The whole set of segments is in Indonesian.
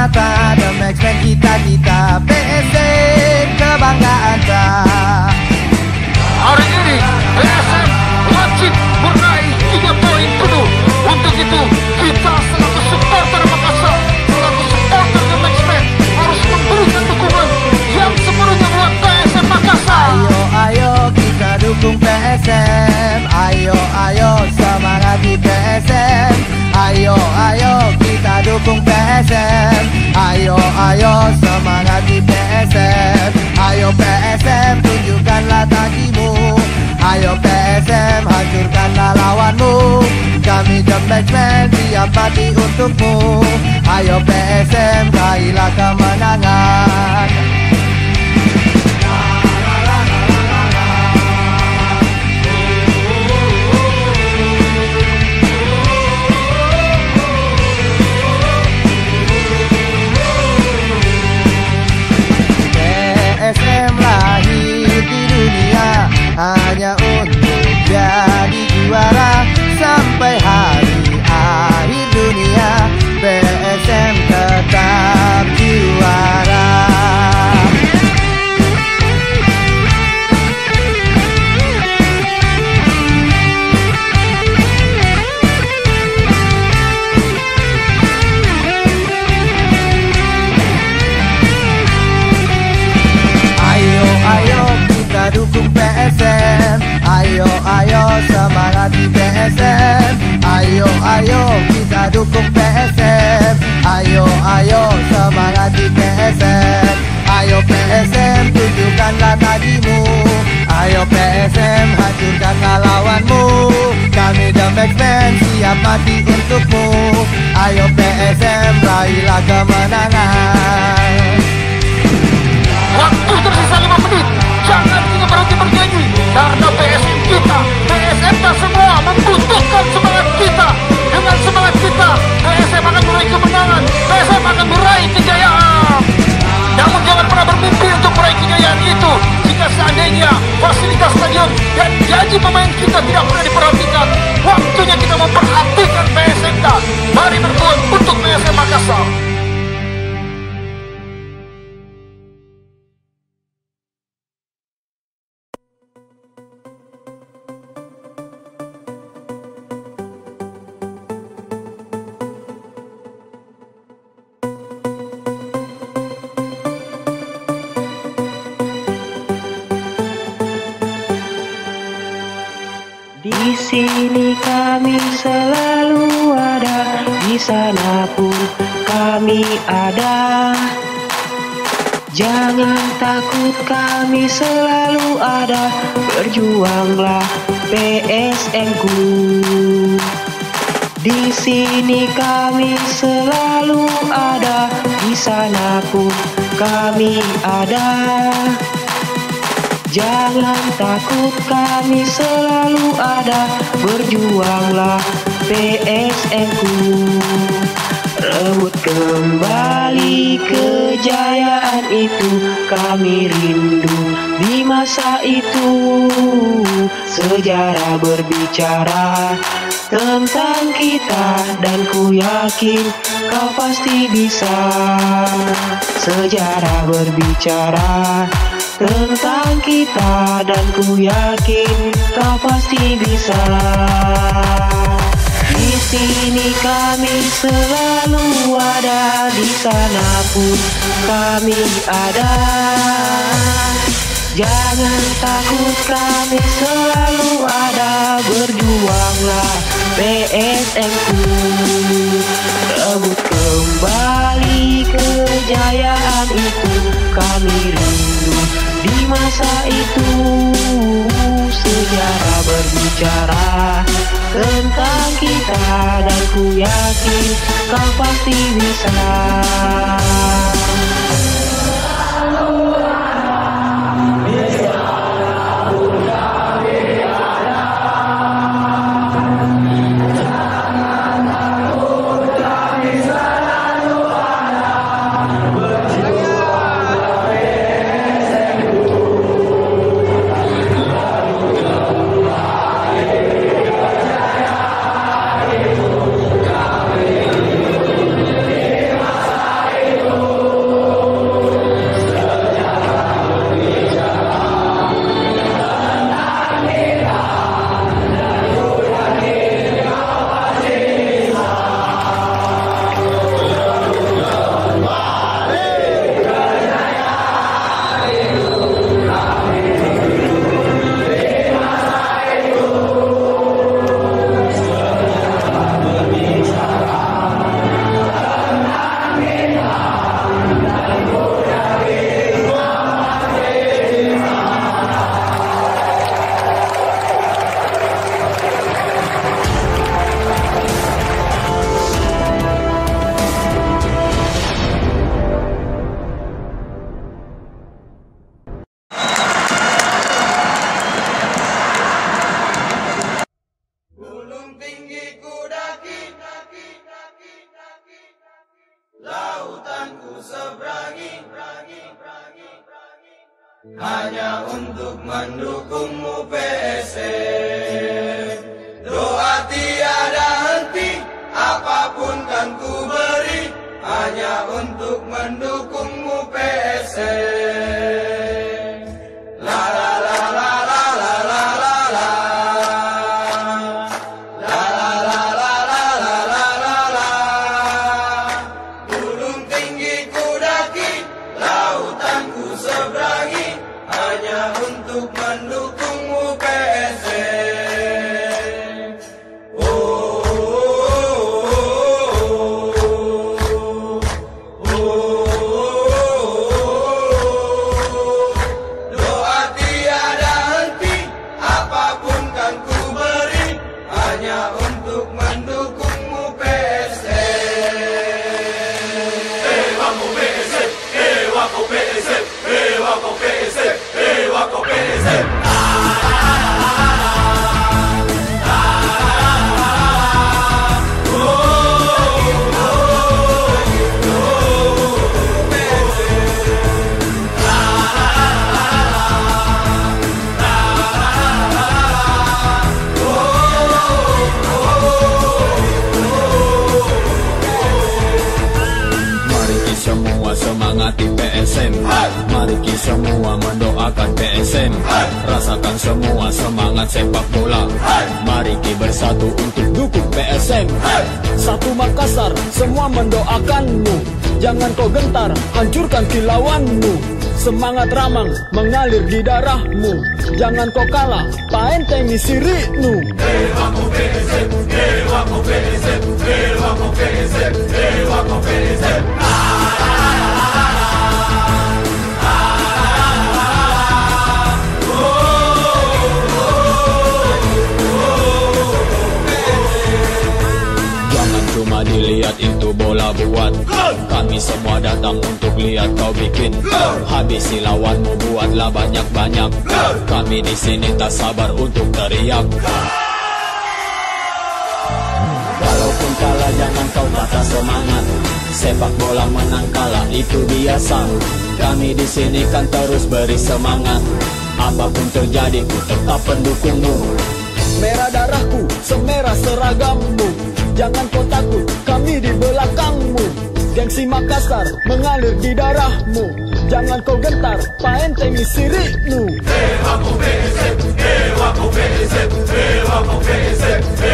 Warna merah, warna tak The Maxman kita-kita PSM PSM Ayo ayo semangati PSM Ayo PSM tunjukkanlah tajimu Ayo PSM hancurkanlah lawanmu. Kami The Matchman siap mati untukmu. Ayo PSM raihlah kemenangan Ayo kita dukung PSM Ayo ayo semangati PSM Ayo PSM tunjukkanlah tadimu Ayo PSM hancurkanlah lawanmu. Kami The Maxman siap mati untukmu. Ayo PSM raihlah kemenangan. Waktu tersisa 5 menit. Jangan kita berhenti bernyanyi karena PSM kita, PSM dan semua Di sini kami selalu ada, di sana pun kami ada. Jangan takut kami selalu ada, berjuanglah PSM ku. Di sini kami selalu ada, di sana pun kami ada. Jangan takut kami selalu ada. Berjuanglah PSM ku. Rebut kembali kejayaan itu. Kami rindu di masa itu. Sejarah berbicara tentang kita. Dan ku yakin kau pasti bisa. Sejarah berbicara tentang kita dan ku yakin kau pasti bisa. Di sini kami selalu ada, di sana pun kami ada. Jangan takut kami selalu ada, berjuanglah PSM ku. Itu. Sejarah berbicara tentang kita dan ku yakin kau pasti bisa Lautanku seberangi Hanya untuk mendukungmu PSM Doa tiada henti Apa pun kan ku beri. Hanya untuk mendukungmu Lukman, Lukman. semua semangat di PSM Mari kita semua Rasakan semua semangat sepak bola. Mari kita bersatu untuk dukung PSM Satu Makassar semua mendoakanmu. Jangan kau gentar hancurkan kilauanmu. Semangat ramang mengalir di darahmu. Jangan kau kalah paenteng sirikmu Jangan Kami semua datang untuk lihat kau bikin Habisi lawanmu buatlah banyak-banyak Kami di sini tak sabar untuk teriak. Walaupun kalah jangan kau patah semangat Sepak bola menang kalah itu biasa. Kami di sini kan terus beri semangat. Apa pun terjadi ku tetap pendukungmu. Merah darahku, semerah seragammu. Jangan kau takut, kami di belakangmu Gengsi Makassar mengalir di darahmu. Jangan kau gentar, paentengi sirikmu. Hei, wapu PNZ, hei, wapu PNZ, hei, wapu PNZ, hei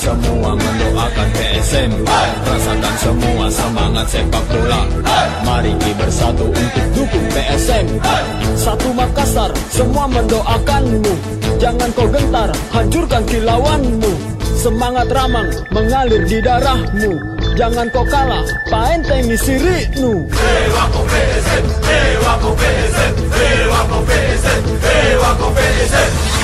semua mendoakan PSM Rasakan semua semangat sepak bola. Mari kita bersatu untuk dukung PSM Satu Makassar semua mendoakanmu. Jangan kau gentar hancurkan kilauanmu. Semangat ramang mengalir di darahmu. Jangan kau kalah paenteng sirikmu. PSM